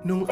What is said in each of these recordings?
Nung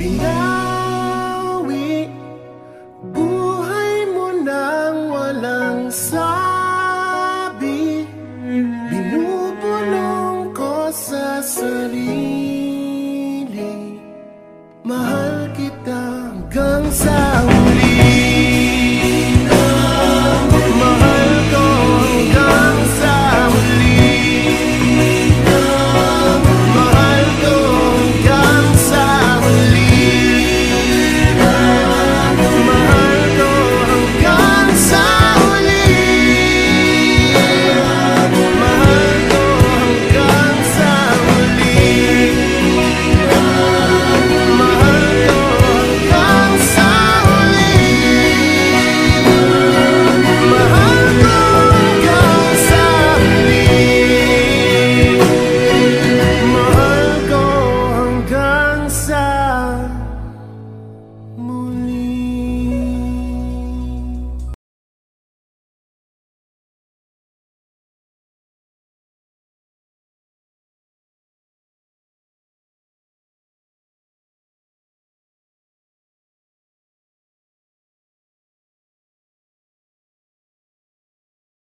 Be.